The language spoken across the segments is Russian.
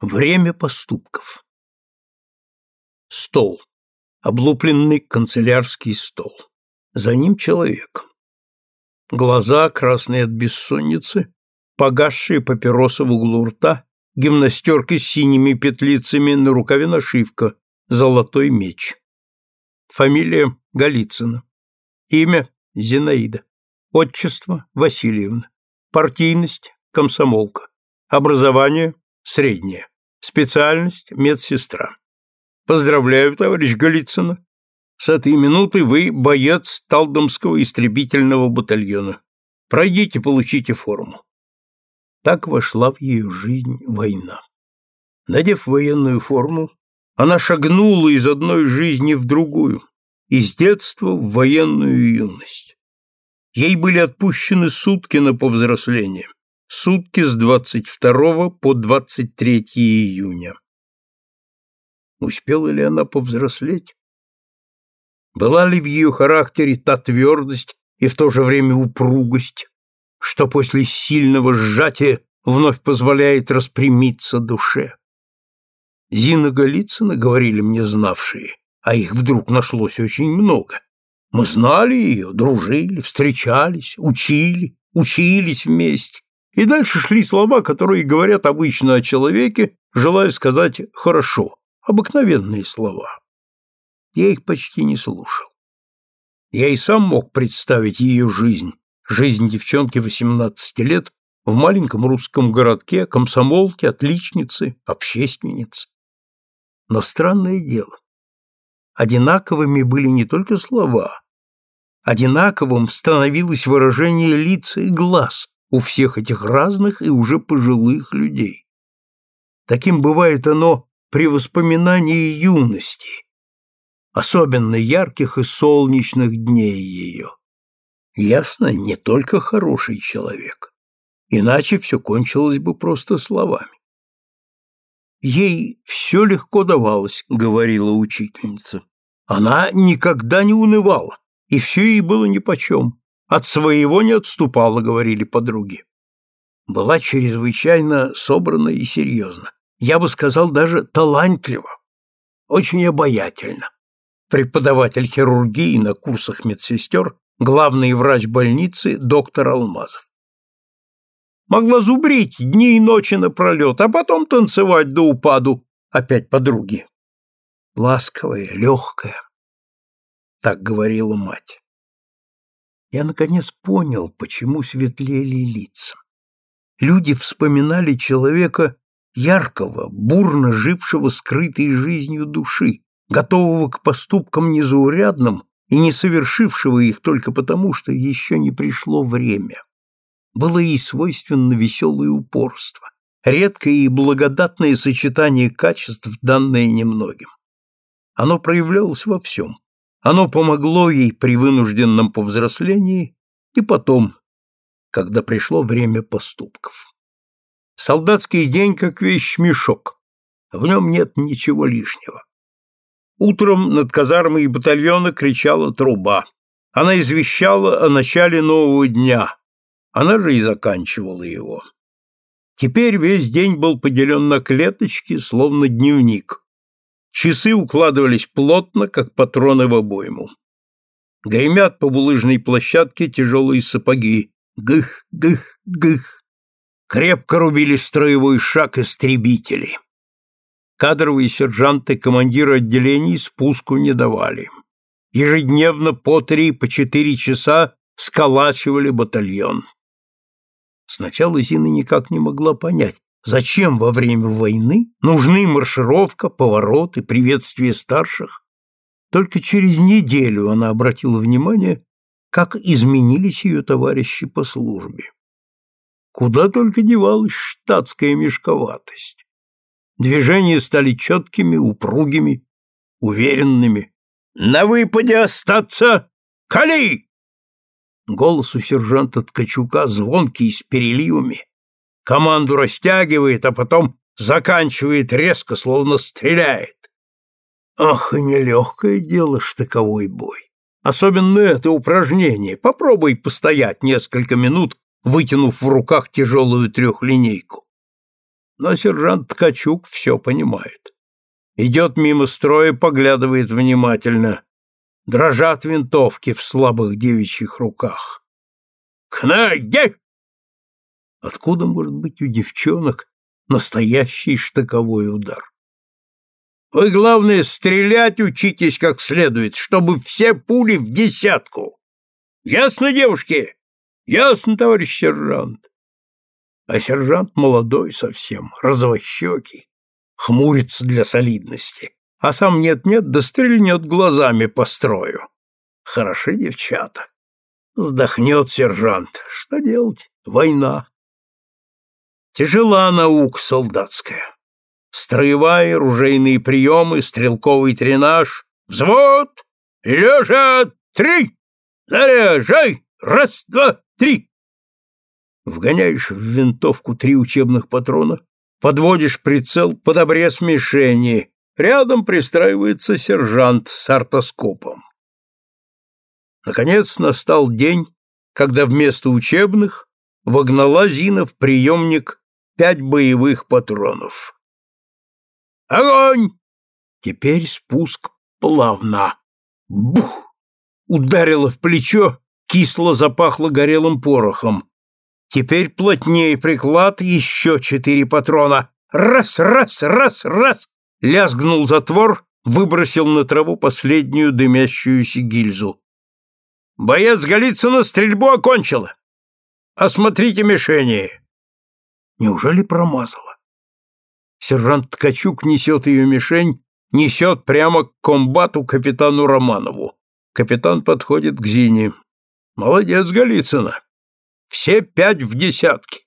Время поступков. Стол. Облупленный канцелярский стол. За ним человек. Глаза, красные от бессонницы, погасшие папиросы в углу рта, гимнастерка с синими петлицами, на рукаве нашивка, золотой меч. Фамилия Голицына. Имя Зинаида. Отчество Васильевна. Партийность комсомолка. Образование среднее. Специальность – медсестра. Поздравляю, товарищ Голицына. С этой минуты вы боец Талдомского истребительного батальона. Пройдите, получите форму. Так вошла в ее жизнь война. Надев военную форму, она шагнула из одной жизни в другую, из детства в военную юность. Ей были отпущены сутки на повзросление сутки с 22 по 23 июня. Успела ли она повзрослеть? Была ли в ее характере та твердость и в то же время упругость, что после сильного сжатия вновь позволяет распрямиться душе? Зина Голицына, говорили мне знавшие, а их вдруг нашлось очень много. Мы знали ее, дружили, встречались, учили, учились вместе. И дальше шли слова, которые говорят обычно о человеке, желая сказать «хорошо», обыкновенные слова. Я их почти не слушал. Я и сам мог представить ее жизнь, жизнь девчонки 18 лет в маленьком русском городке, комсомолке, отличницы, общественницы. Но странное дело. Одинаковыми были не только слова. Одинаковым становилось выражение лица и глаз, у всех этих разных и уже пожилых людей. Таким бывает оно при воспоминании юности, особенно ярких и солнечных дней ее. Ясно, не только хороший человек, иначе все кончилось бы просто словами. Ей все легко давалось, говорила учительница. Она никогда не унывала, и все ей было нипочем. От своего не отступала, говорили подруги. Была чрезвычайно собрана и серьезна. Я бы сказал, даже талантлива. Очень обаятельна. Преподаватель хирургии на курсах медсестер, главный врач больницы, доктор Алмазов. Могла зубрить дни и ночи напролет, а потом танцевать до упаду, опять подруги. Ласковая, легкая, так говорила мать я наконец понял, почему светлели лица. Люди вспоминали человека яркого, бурно жившего скрытой жизнью души, готового к поступкам незаурядным и не совершившего их только потому, что еще не пришло время. Было ей свойственно веселое упорство, редкое и благодатное сочетание качеств, данное немногим. Оно проявлялось во всем оно помогло ей при вынужденном повзрослении и потом, когда пришло время поступков. Солдатский день как вещь-мешок. В нем нет ничего лишнего. Утром над казармой батальона кричала труба. Она извещала о начале нового дня. Она же и заканчивала его. Теперь весь день был поделен на клеточки, словно дневник. Часы укладывались плотно, как патроны в обойму. Гремят по булыжной площадке тяжелые сапоги. Гых, гых, гых. Крепко рубили строевой шаг истребители. Кадровые сержанты, командиры отделений спуску не давали. Ежедневно по три, по четыре часа сколачивали батальон. Сначала Зина никак не могла понять, Зачем во время войны нужны маршировка, повороты, приветствие старших? Только через неделю она обратила внимание, как изменились ее товарищи по службе. Куда только девалась штатская мешковатость. Движения стали четкими, упругими, уверенными. «На выпаде остаться! Кали!» Голос у сержанта Ткачука звонкий с переливами, команду растягивает, а потом заканчивает резко, словно стреляет. Ах, и нелегкое дело штыковой бой. Особенно это упражнение. Попробуй постоять несколько минут, вытянув в руках тяжелую трехлинейку. Но сержант Ткачук все понимает. Идет мимо строя, поглядывает внимательно. Дрожат винтовки в слабых девичьих руках. «К ноге!» Откуда может быть у девчонок настоящий штыковой удар? Вы, главное, стрелять учитесь как следует, чтобы все пули в десятку. Ясно, девушки? Ясно, товарищ сержант. А сержант молодой совсем, розовощекий, хмурится для солидности, а сам нет-нет, да стрельнет глазами по строю. Хороши девчата. Вздохнет сержант. Что делать? Война. Тяжела наука солдатская. Строевая, ружейные приемы, стрелковый тренаж. Взвод! Лежат! Три! Заряжай! Раз, два, три! Вгоняешь в винтовку три учебных патрона, подводишь прицел под обрез мишени. Рядом пристраивается сержант с артоскопом. Наконец настал день, когда вместо учебных вогнала Зина в приемник пять боевых патронов. «Огонь!» Теперь спуск плавно. Бух! Ударило в плечо, кисло запахло горелым порохом. Теперь плотнее приклад, еще четыре патрона. Раз, раз, раз, раз! Лязгнул затвор, выбросил на траву последнюю дымящуюся гильзу. Боец Голицына стрельбу окончила. Осмотрите мишени. Неужели промазала? Сержант Ткачук несет ее мишень, несет прямо к комбату капитану Романову. Капитан подходит к Зине. Молодец, Голицына. Все пять в десятке.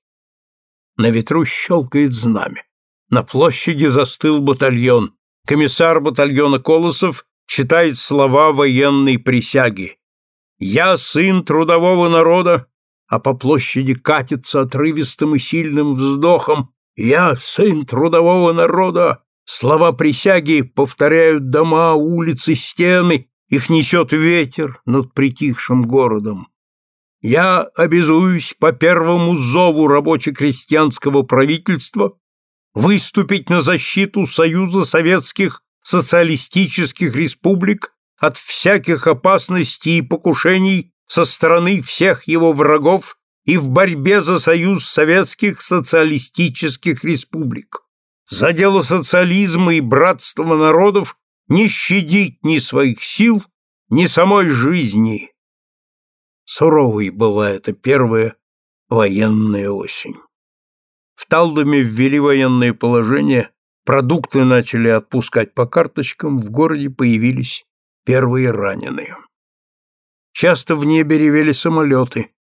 На ветру щелкает знамя. На площади застыл батальон. Комиссар батальона Колосов читает слова военной присяги. «Я сын трудового народа, а по площади катится отрывистым и сильным вздохом «Я сын трудового народа!» Слова присяги повторяют дома, улицы, стены, их несет ветер над притихшим городом. Я обязуюсь по первому зову рабоче-крестьянского правительства выступить на защиту Союза Советских Социалистических Республик от всяких опасностей и покушений со стороны всех его врагов и в борьбе за союз советских социалистических республик, за дело социализма и братства народов не щадить ни своих сил, ни самой жизни. Суровой была эта первая военная осень. В Талдоме ввели военное положение, продукты начали отпускать по карточкам, в городе появились первые раненые. Часто в небе ревели самолеты.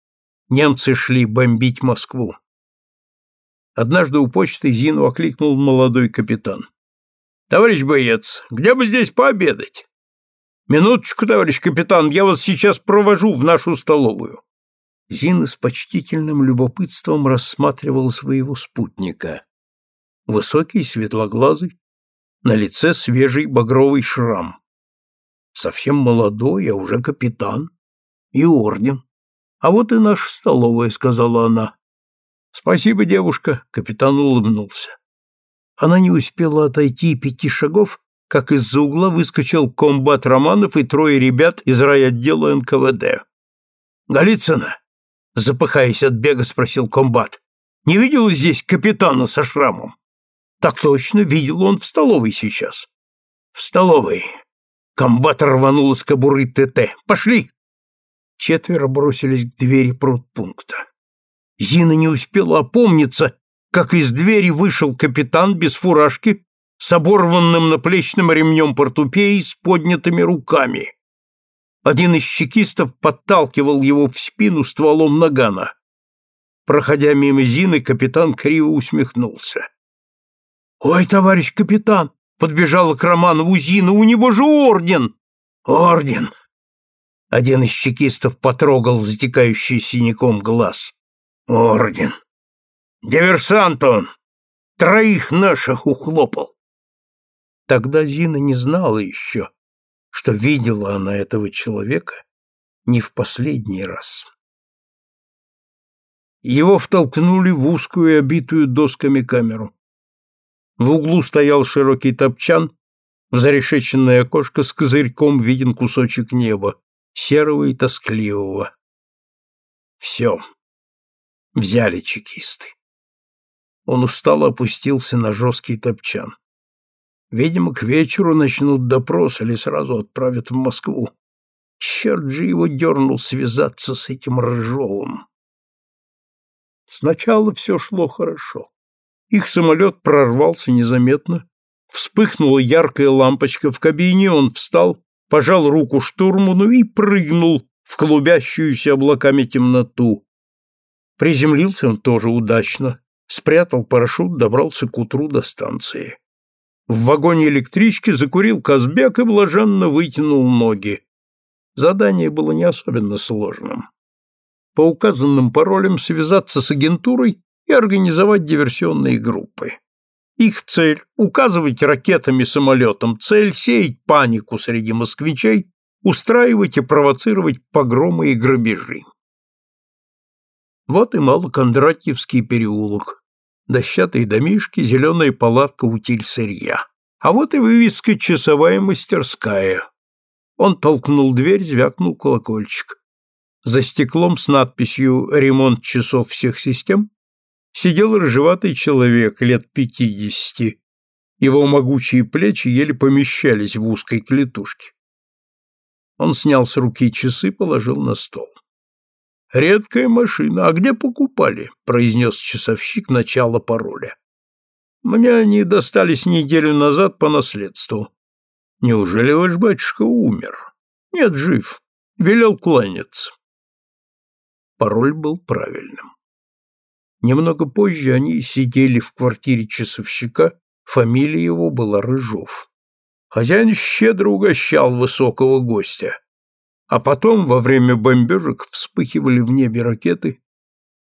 Немцы шли бомбить Москву. Однажды у почты Зину окликнул молодой капитан. «Товарищ боец, где бы здесь пообедать?» «Минуточку, товарищ капитан, я вас сейчас провожу в нашу столовую». Зина с почтительным любопытством рассматривал своего спутника. Высокий, светлоглазый, на лице свежий багровый шрам. Совсем молодой, а уже капитан и орден. А вот и наша столовая, сказала она. Спасибо, девушка, капитан улыбнулся. Она не успела отойти пяти шагов, как из-за угла выскочил комбат Романов и трое ребят из райотдела НКВД. «Голицына?» — запыхаясь от бега, спросил комбат. «Не видел здесь капитана со шрамом?» «Так точно, видел он в столовой сейчас». «В столовой». Комбат рванул из кобуры ТТ. «Пошли!» Четверо бросились к двери продпункта. Зина не успела опомниться, как из двери вышел капитан без фуражки с оборванным наплечным ремнем портупеи с поднятыми руками. Один из чекистов подталкивал его в спину стволом нагана. Проходя мимо Зины, капитан криво усмехнулся. «Ой, товарищ капитан!» — подбежала к Романову Зина. «У него же орден!» «Орден! Один из чекистов потрогал затекающий синяком глаз. Орден. Диверсант он. Троих наших ухлопал. Тогда Зина не знала еще, что видела она этого человека не в последний раз. Его втолкнули в узкую, обитую досками камеру. В углу стоял широкий топчан, в зарешеченное окошко с козырьком виден кусочек неба, серого и тоскливого. Все. Взяли чекисты. Он устало опустился на жесткий топчан. Видимо, к вечеру начнут допрос или сразу отправят в Москву. Черт же его дернул связаться с этим Рыжовым. Сначала все шло хорошо. Их самолет прорвался незаметно, вспыхнула яркая лампочка в кабине, он встал, пожал руку штурману и прыгнул в клубящуюся облаками темноту. Приземлился он тоже удачно, спрятал парашют, добрался к утру до станции. В вагоне электрички закурил Казбек и блаженно вытянул ноги. Задание было не особенно сложным. По указанным паролям связаться с агентурой и организовать диверсионные группы. Их цель – указывать ракетами самолетам цель, сеять панику среди москвичей, устраивать и провоцировать погромы и грабежи. Вот и Малокондратьевский переулок, дощатые домишки, зеленая палатка утиль сырья. А вот и вывеска «Часовая мастерская». Он толкнул дверь, звякнул колокольчик. За стеклом с надписью «Ремонт часов всех систем» сидел рыжеватый человек лет пятидесяти. Его могучие плечи еле помещались в узкой клетушке. Он снял с руки часы, положил на стол. «Редкая машина. А где покупали?» — произнес часовщик начало пароля. «Мне они достались неделю назад по наследству. Неужели ваш батюшка умер?» «Нет, жив. Велел кланяться». Пароль был правильным. Немного позже они сидели в квартире часовщика, фамилия его была Рыжов. Хозяин щедро угощал высокого гостя. А потом, во время бомбежек, вспыхивали в небе ракеты,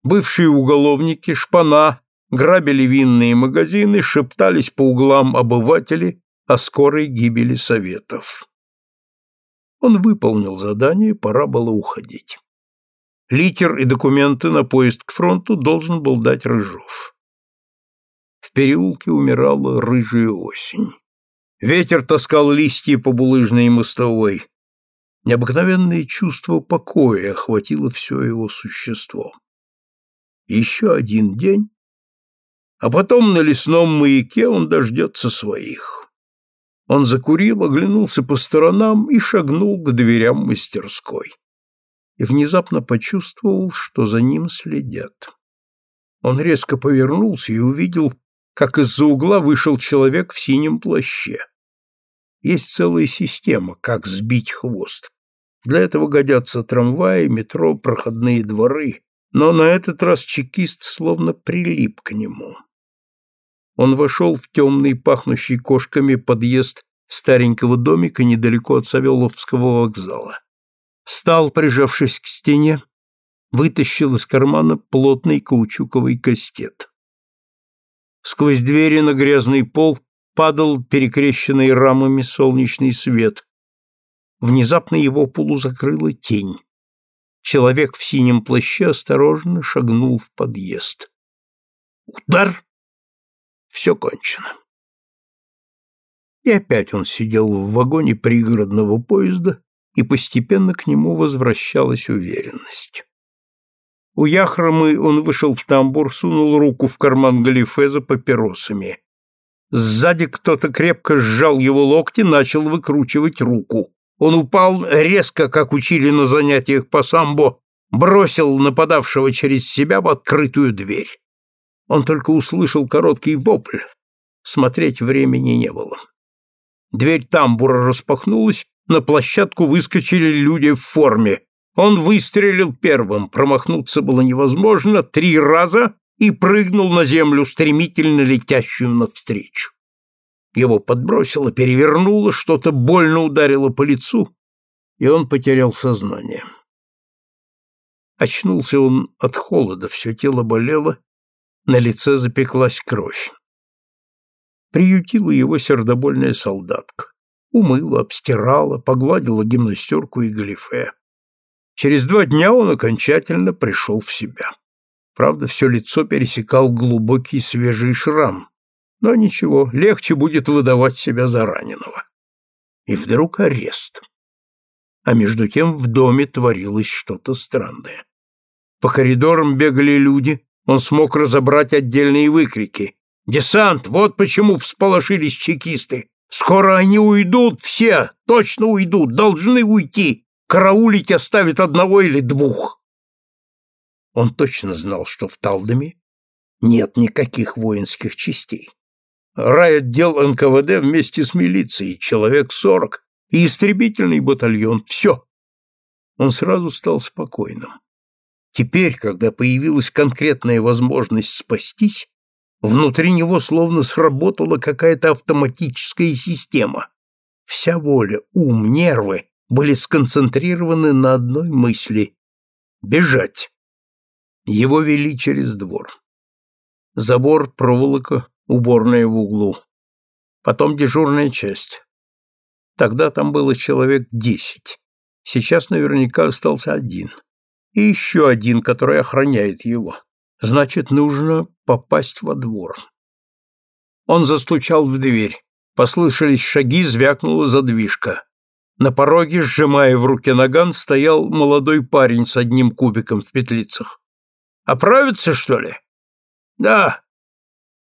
бывшие уголовники, шпана, грабили винные магазины, шептались по углам обыватели о скорой гибели Советов. Он выполнил задание, пора было уходить. Литер и документы на поезд к фронту должен был дать Рыжов. В переулке умирала рыжая осень. Ветер таскал листья по булыжной мостовой. Необыкновенное чувство покоя охватило все его существо. Еще один день, а потом на лесном маяке он дождется своих. Он закурил, оглянулся по сторонам и шагнул к дверям мастерской. И внезапно почувствовал, что за ним следят. Он резко повернулся и увидел, как из-за угла вышел человек в синем плаще. Есть целая система, как сбить хвост. Для этого годятся трамваи, метро, проходные дворы, но на этот раз чекист словно прилип к нему. Он вошел в темный, пахнущий кошками подъезд старенького домика недалеко от Савеловского вокзала. Стал, прижавшись к стене, вытащил из кармана плотный каучуковый кастет. Сквозь двери на грязный пол падал перекрещенный рамами солнечный свет. Внезапно его полузакрыла тень. Человек в синем плаще осторожно шагнул в подъезд. Удар! Все кончено. И опять он сидел в вагоне пригородного поезда, и постепенно к нему возвращалась уверенность. У Яхромы он вышел в тамбур, сунул руку в карман галифе за папиросами. Сзади кто-то крепко сжал его локти, начал выкручивать руку. Он упал резко, как учили на занятиях по самбо, бросил нападавшего через себя в открытую дверь. Он только услышал короткий вопль. Смотреть времени не было. Дверь тамбура распахнулась, на площадку выскочили люди в форме. Он выстрелил первым, промахнуться было невозможно, три раза и прыгнул на землю, стремительно летящую навстречу. Его подбросило, перевернуло, что-то больно ударило по лицу, и он потерял сознание. Очнулся он от холода, все тело болело, на лице запеклась кровь. Приютила его сердобольная солдатка. Умыла, обстирала, погладила гимнастерку и галифе. Через два дня он окончательно пришел в себя. Правда, все лицо пересекал глубокий свежий шрам. Но ничего, легче будет выдавать себя за раненого. И вдруг арест. А между тем в доме творилось что-то странное. По коридорам бегали люди, он смог разобрать отдельные выкрики. «Десант! Вот почему всполошились чекисты! Скоро они уйдут все! Точно уйдут! Должны уйти! Караулить оставят одного или двух!» Он точно знал, что в Талдоме нет никаких воинских частей. Райотдел НКВД вместе с милицией, человек сорок, и истребительный батальон. Все. Он сразу стал спокойным. Теперь, когда появилась конкретная возможность спастись, внутри него словно сработала какая-то автоматическая система. Вся воля, ум, нервы были сконцентрированы на одной мысли — бежать. Его вели через двор. Забор, проволока, уборная в углу. Потом дежурная часть. Тогда там было человек десять. Сейчас наверняка остался один и еще один, который охраняет его. Значит, нужно попасть во двор. Он застучал в дверь. Послышались шаги, звякнула задвижка. На пороге, сжимая в руке наган, стоял молодой парень с одним кубиком в петлицах. «Оправится, что ли?» «Да».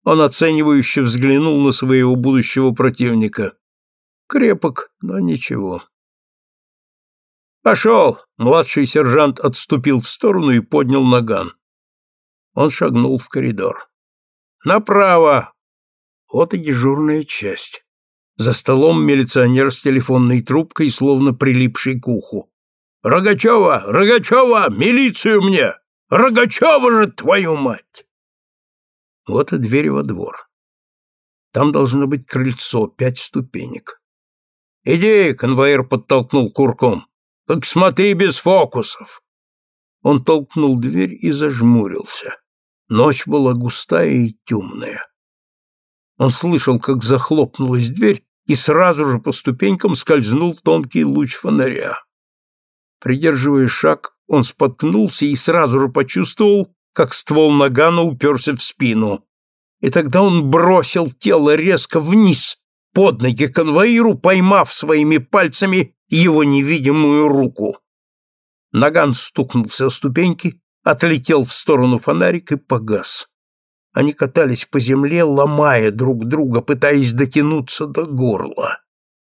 Он оценивающе взглянул на своего будущего противника. Крепок, но ничего. «Пошел!» — младший сержант отступил в сторону и поднял наган. Он шагнул в коридор. «Направо!» Вот и дежурная часть. За столом милиционер с телефонной трубкой, словно прилипший к уху. «Рогачева! Рогачева! Милицию мне! Рогачева же, твою мать!» Вот и дверь во двор. Там должно быть крыльцо, пять ступенек. «Иди!» — конвоир подтолкнул курком. Так смотри без фокусов. Он толкнул дверь и зажмурился. Ночь была густая и темная. Он слышал, как захлопнулась дверь, и сразу же по ступенькам скользнул тонкий луч фонаря. Придерживая шаг, он споткнулся и сразу же почувствовал, как ствол нагана уперся в спину. И тогда он бросил тело резко вниз, под ноги конвоиру, поймав своими пальцами его невидимую руку. Наган стукнулся о ступеньки, отлетел в сторону фонарик и погас. Они катались по земле, ломая друг друга, пытаясь дотянуться до горла.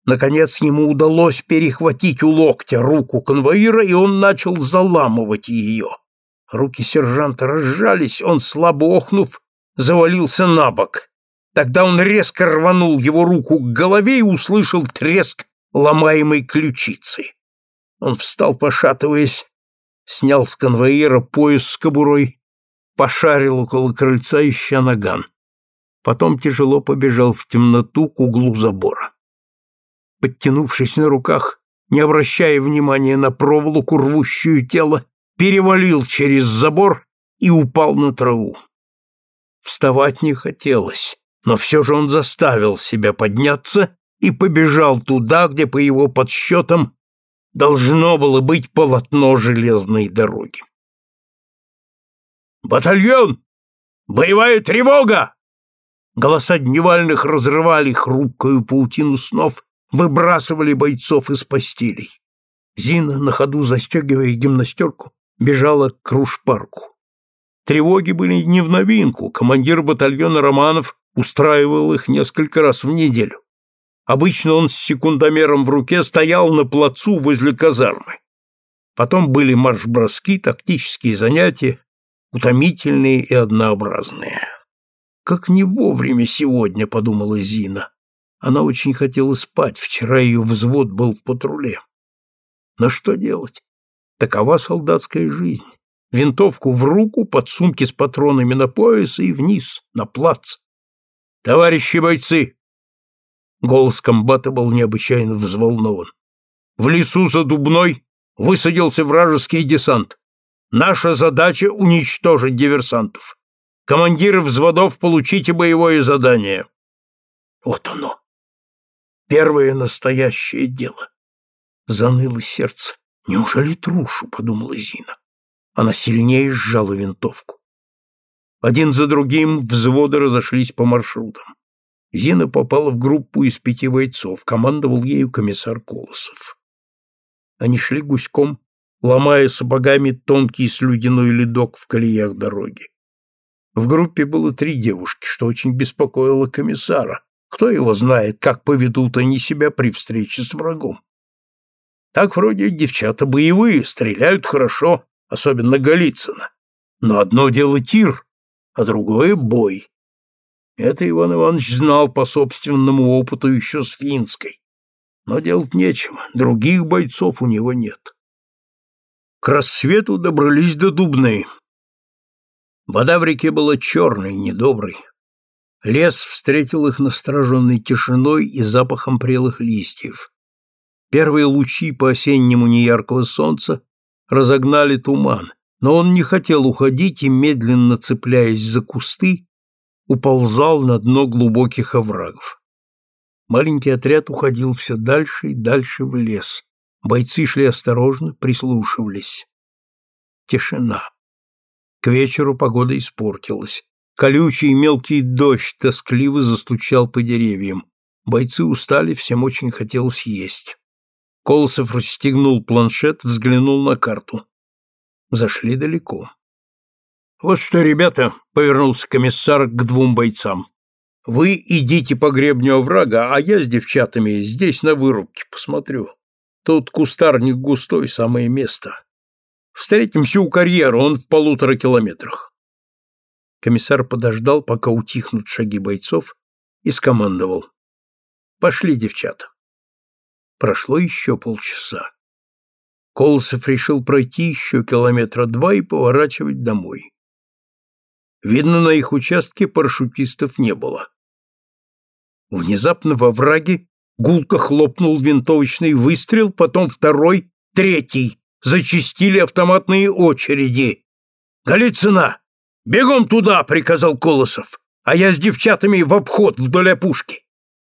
Наконец ему удалось перехватить у локтя руку конвоира, и он начал заламывать ее. Руки сержанта разжались, он, слабо охнув, завалился на бок. Тогда он резко рванул его руку к голове и услышал треск ломаемой ключицы. Он встал, пошатываясь, снял с конвоира пояс с кобурой, пошарил около крыльца, ища наган. Потом тяжело побежал в темноту к углу забора. Подтянувшись на руках, не обращая внимания на проволоку, рвущую тело, перевалил через забор и упал на траву. Вставать не хотелось, но все же он заставил себя подняться и побежал туда, где, по его подсчетам, должно было быть полотно железной дороги. «Батальон! Боевая тревога!» Голоса дневальных разрывали хрупкую паутину снов, выбрасывали бойцов из постелей. Зина, на ходу застегивая гимнастерку, бежала к кружпарку. Тревоги были не в новинку, командир батальона Романов устраивал их несколько раз в неделю. Обычно он с секундомером в руке стоял на плацу возле казармы. Потом были марш-броски, тактические занятия, утомительные и однообразные. «Как не вовремя сегодня», — подумала Зина. Она очень хотела спать, вчера ее взвод был в патруле. Но что делать? Такова солдатская жизнь. Винтовку в руку, под сумки с патронами на пояс и вниз, на плац. «Товарищи бойцы!» Голос комбата был необычайно взволнован. В лесу за Дубной высадился вражеский десант. Наша задача — уничтожить диверсантов. Командиры взводов, получите боевое задание. Вот оно. Первое настоящее дело. Заныло сердце. Неужели трушу, подумала Зина. Она сильнее сжала винтовку. Один за другим взводы разошлись по маршрутам. Зина попала в группу из пяти бойцов, командовал ею комиссар Колосов. Они шли гуськом, ломая сапогами тонкий слюдяной ледок в колеях дороги. В группе было три девушки, что очень беспокоило комиссара. Кто его знает, как поведут они себя при встрече с врагом. Так вроде девчата боевые, стреляют хорошо, особенно Голицына. Но одно дело тир, а другое — бой. Это Иван Иванович знал по собственному опыту еще с финской. Но делать нечего, других бойцов у него нет. К рассвету добрались до Дубны. Вода в реке была черной, недоброй. Лес встретил их настороженной тишиной и запахом прелых листьев. Первые лучи по-осеннему неяркого солнца разогнали туман, но он не хотел уходить и, медленно цепляясь за кусты, уползал на дно глубоких оврагов. Маленький отряд уходил все дальше и дальше в лес. Бойцы шли осторожно, прислушивались. Тишина. К вечеру погода испортилась. Колючий мелкий дождь тоскливо застучал по деревьям. Бойцы устали, всем очень хотелось есть. Колосов расстегнул планшет, взглянул на карту. Зашли далеко. «Вот что, ребята», — повернулся комиссар к двум бойцам. «Вы идите по гребню оврага, а я с девчатами здесь на вырубке посмотрю. Тут кустарник густой, самое место. Встретимся у карьера, он в полутора километрах». Комиссар подождал, пока утихнут шаги бойцов, и скомандовал. «Пошли, девчата». Прошло еще полчаса. Колосов решил пройти еще километра два и поворачивать домой. Видно, на их участке парашютистов не было. Внезапно во враге гулко хлопнул винтовочный выстрел, потом второй, третий. Зачистили автоматные очереди. «Голицына! Бегом туда!» — приказал Колосов. «А я с девчатами в обход вдоль опушки!»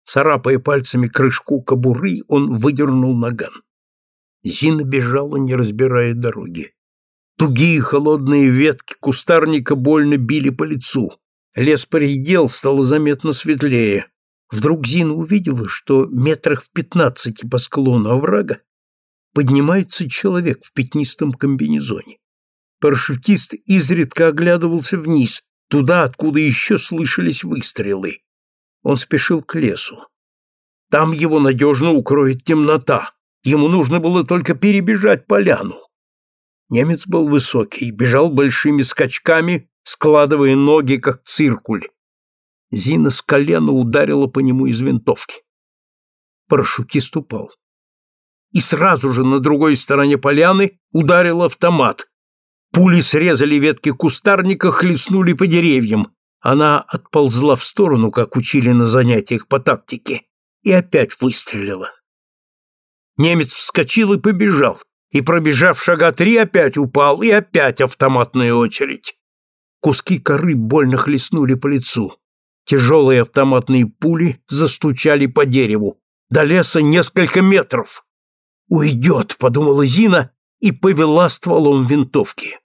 Царапая пальцами крышку кобуры, он выдернул наган. Зина бежала, не разбирая дороги. Тугие холодные ветки кустарника больно били по лицу. Лес поредел, стало заметно светлее. Вдруг Зина увидела, что метрах в пятнадцати по склону оврага поднимается человек в пятнистом комбинезоне. Парашютист изредка оглядывался вниз, туда, откуда еще слышались выстрелы. Он спешил к лесу. Там его надежно укроет темнота. Ему нужно было только перебежать поляну. Немец был высокий, бежал большими скачками, складывая ноги, как циркуль. Зина с колена ударила по нему из винтовки. Парашютист упал. И сразу же на другой стороне поляны ударил автомат. Пули срезали ветки кустарника, хлестнули по деревьям. Она отползла в сторону, как учили на занятиях по тактике, и опять выстрелила. Немец вскочил и побежал, и, пробежав шага три, опять упал, и опять автоматная очередь. Куски коры больно хлестнули по лицу. Тяжелые автоматные пули застучали по дереву. До леса несколько метров. «Уйдет», — подумала Зина и повела стволом винтовки.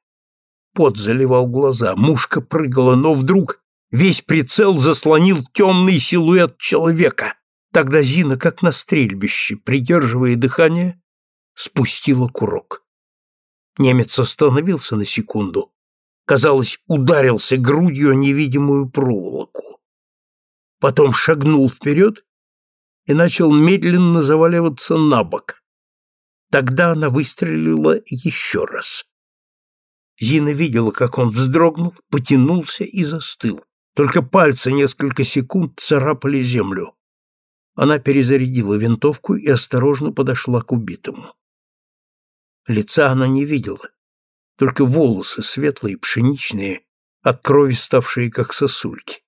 Пот заливал глаза, мушка прыгала, но вдруг Весь прицел заслонил темный силуэт человека. Тогда Зина, как на стрельбище, придерживая дыхание, спустила курок. Немец остановился на секунду. Казалось, ударился грудью о невидимую проволоку. Потом шагнул вперед и начал медленно заваливаться на бок. Тогда она выстрелила еще раз. Зина видела, как он вздрогнул, потянулся и застыл. Только пальцы несколько секунд царапали землю. Она перезарядила винтовку и осторожно подошла к убитому. Лица она не видела, только волосы светлые, пшеничные, от крови ставшие как сосульки.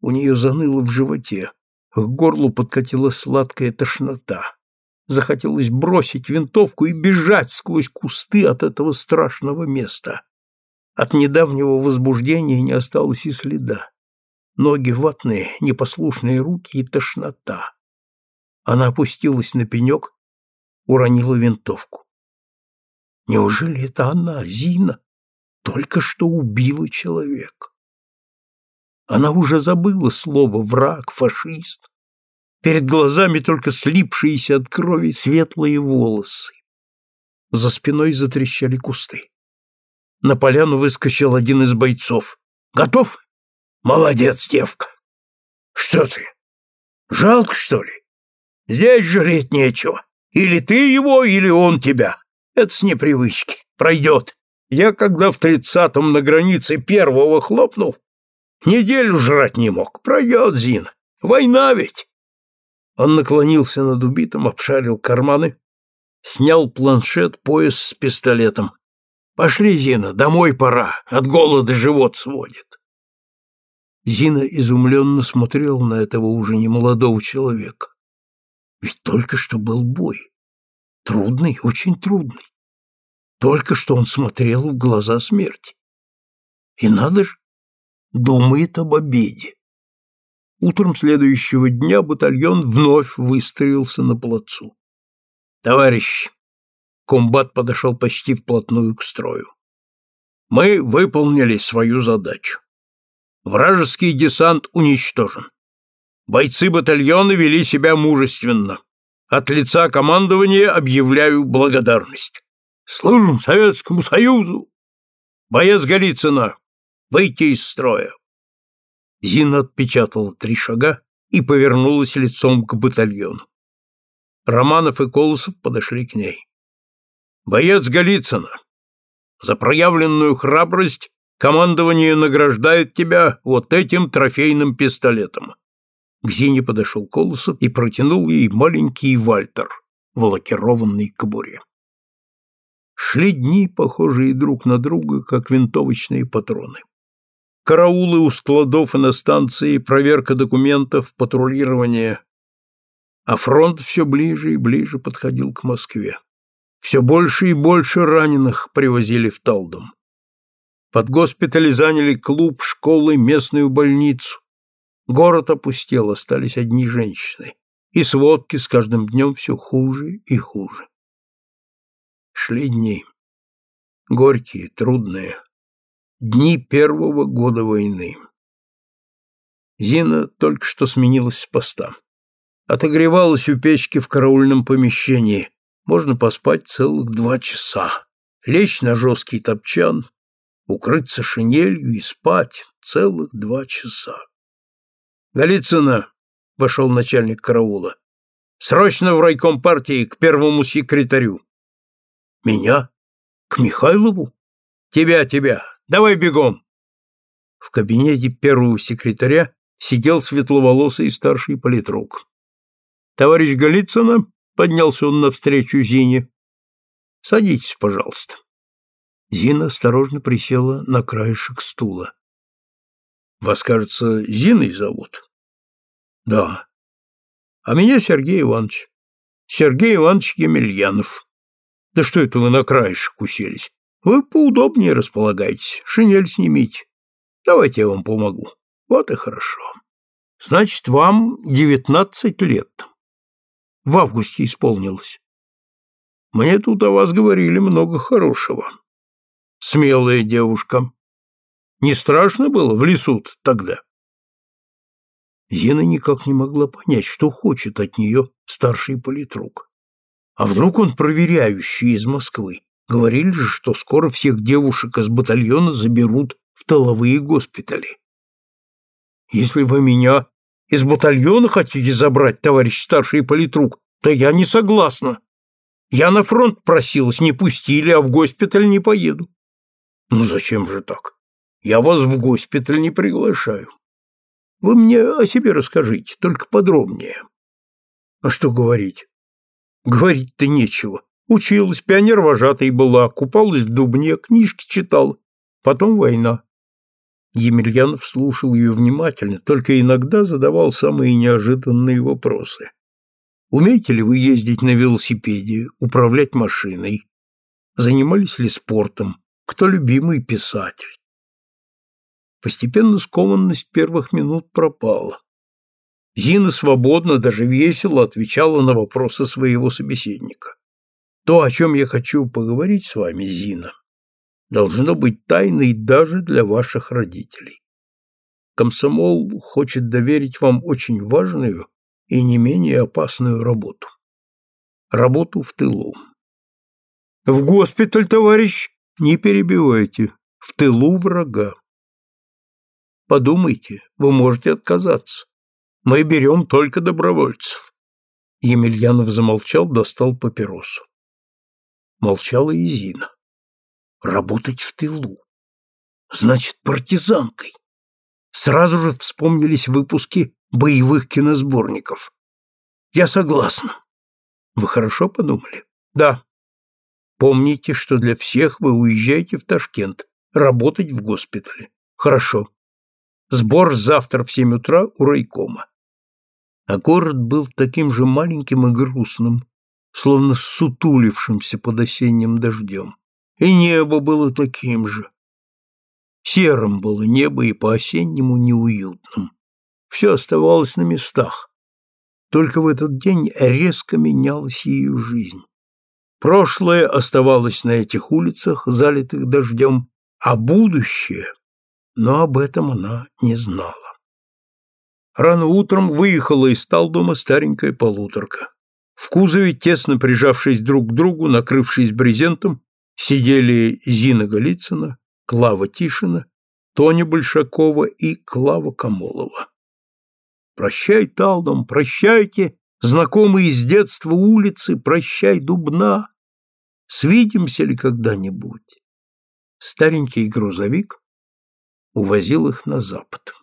У нее заныло в животе, к горлу подкатила сладкая тошнота. Захотелось бросить винтовку и бежать сквозь кусты от этого страшного места. От недавнего возбуждения не осталось и следа. Ноги ватные, непослушные руки и тошнота. Она опустилась на пенек, уронила винтовку. Неужели это она, Зина, только что убила человека? Она уже забыла слово «враг», «фашист». Перед глазами только слипшиеся от крови светлые волосы. За спиной затрещали кусты. На поляну выскочил один из бойцов. «Готов?» «Молодец, девка!» «Что ты? Жалко, что ли? Здесь жалеть нечего. Или ты его, или он тебя. Это с непривычки. Пройдет. Я, когда в тридцатом на границе первого хлопнул, неделю жрать не мог. Пройдет, Зина. Война ведь!» Он наклонился над убитым, обшарил карманы, снял планшет, пояс с пистолетом. «Пошли, Зина, домой пора, от голода живот сводит». Зина изумленно смотрела на этого уже немолодого человека. Ведь только что был бой. Трудный, очень трудный. Только что он смотрел в глаза смерти. И надо же, думает об обеде. Утром следующего дня батальон вновь выстроился на плацу. Товарищ, комбат подошел почти вплотную к строю. Мы выполнили свою задачу. Вражеский десант уничтожен. Бойцы батальона вели себя мужественно. От лица командования объявляю благодарность. Служим Советскому Союзу! Боец Голицына, выйти из строя. Зина отпечатала три шага и повернулась лицом к батальону. Романов и Колосов подошли к ней. «Боец Голицына, за проявленную храбрость командование награждает тебя вот этим трофейным пистолетом». К Зине подошел Колосов и протянул ей маленький Вальтер в лакированной кобуре. Шли дни, похожие друг на друга, как винтовочные патроны. Караулы у складов и на станции, проверка документов, патрулирование. А фронт все ближе и ближе подходил к Москве. Все больше и больше раненых привозили в Талдом. Под госпитали заняли клуб, школы, местную больницу. Город опустел, остались одни женщины. И сводки с каждым днем все хуже и хуже. Шли дни. Горькие, трудные. Дни первого года войны. Зина только что сменилась с поста. Отогревалась у печки в караульном помещении. Можно поспать целых два часа. Лечь на жесткий топчан, укрыться шинелью и спать целых два часа. «Голицына!» — вошел начальник караула. «Срочно в райком партии к первому секретарю. Меня? К Михайлову? Тебя, тебя. Давай бегом. В кабинете первого секретаря сидел светловолосый старший политрук. Товарищ Голицына, поднялся он навстречу Зине. Садитесь, пожалуйста. Зина осторожно присела на краешек стула. Вас, кажется, Зиной зовут? Да. А меня Сергей Иванович. Сергей Иванович Емельянов. Да что это вы на краешек уселись? Вы поудобнее располагайтесь, шинель снимите. Давайте я вам помогу. Вот и хорошо. Значит, вам девятнадцать лет. В августе исполнилось. Мне тут о вас говорили много хорошего. Смелая девушка. Не страшно было в лесу тогда? Зина никак не могла понять, что хочет от нее старший политрук. А вдруг он проверяющий из Москвы? Говорили же, что скоро всех девушек из батальона заберут в тыловые госпитали. Если вы меня из батальона хотите забрать, товарищ старший политрук, то я не согласна. Я на фронт просилась, не пустили, а в госпиталь не поеду. Ну зачем же так? Я вас в госпиталь не приглашаю. Вы мне о себе расскажите, только подробнее. А что говорить? Говорить-то нечего. Училась, пионер-вожатой была, купалась в Дубне, книжки читала. Потом война. Емельянов слушал ее внимательно, только иногда задавал самые неожиданные вопросы. Умеете ли вы ездить на велосипеде, управлять машиной? Занимались ли спортом? Кто любимый писатель? Постепенно скованность первых минут пропала. Зина свободно, даже весело отвечала на вопросы своего собеседника. То, о чем я хочу поговорить с вами, Зина, должно быть тайной даже для ваших родителей. комсомол хочет доверить вам очень важную и не менее опасную работу. Работу в тылу. В госпиталь, товарищ, не перебивайте. В тылу врага. Подумайте, вы можете отказаться. Мы берем только добровольцев. Емельянов замолчал, достал папиросу. Молчала и Зина. Работать в тылу. Значит, партизанкой. Сразу же вспомнились выпуски боевых киносборников. Я согласна. Вы хорошо подумали? Да. Помните, что для всех вы уезжаете в Ташкент, работать в госпитале. Хорошо. Сбор завтра в семь утра у райкома. А город был таким же маленьким и грустным, словно сутулившимся под осенним дождем. И небо было таким же. Серым было небо и по-осеннему неуютным. Все оставалось на местах. Только в этот день резко менялась ее жизнь. Прошлое оставалось на этих улицах, залитых дождем, а будущее, но об этом она не знала. Рано утром выехала из Талдома старенькая полуторка. В кузове, тесно прижавшись друг к другу, накрывшись брезентом, сидели Зина Голицына, Клава Тишина, Тоня Большакова и Клава Камолова. Прощай, Талдом, прощайте, знакомые с детства улицы, прощай, Дубна. Свидимся ли когда-нибудь? Старенький грузовик увозил их на запад.